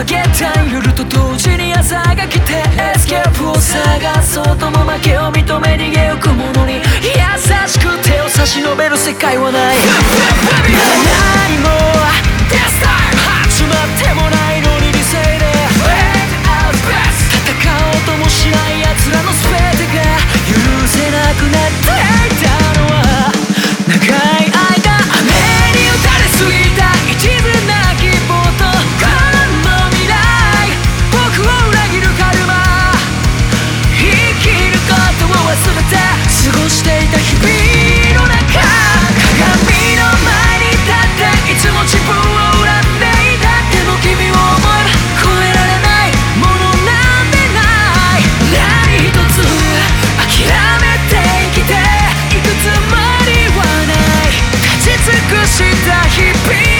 上げた夜と同時に朝が来てエスケープを探そうとも負けを認め逃げゆく者に優しく手を差し伸べる世界はない。した日々。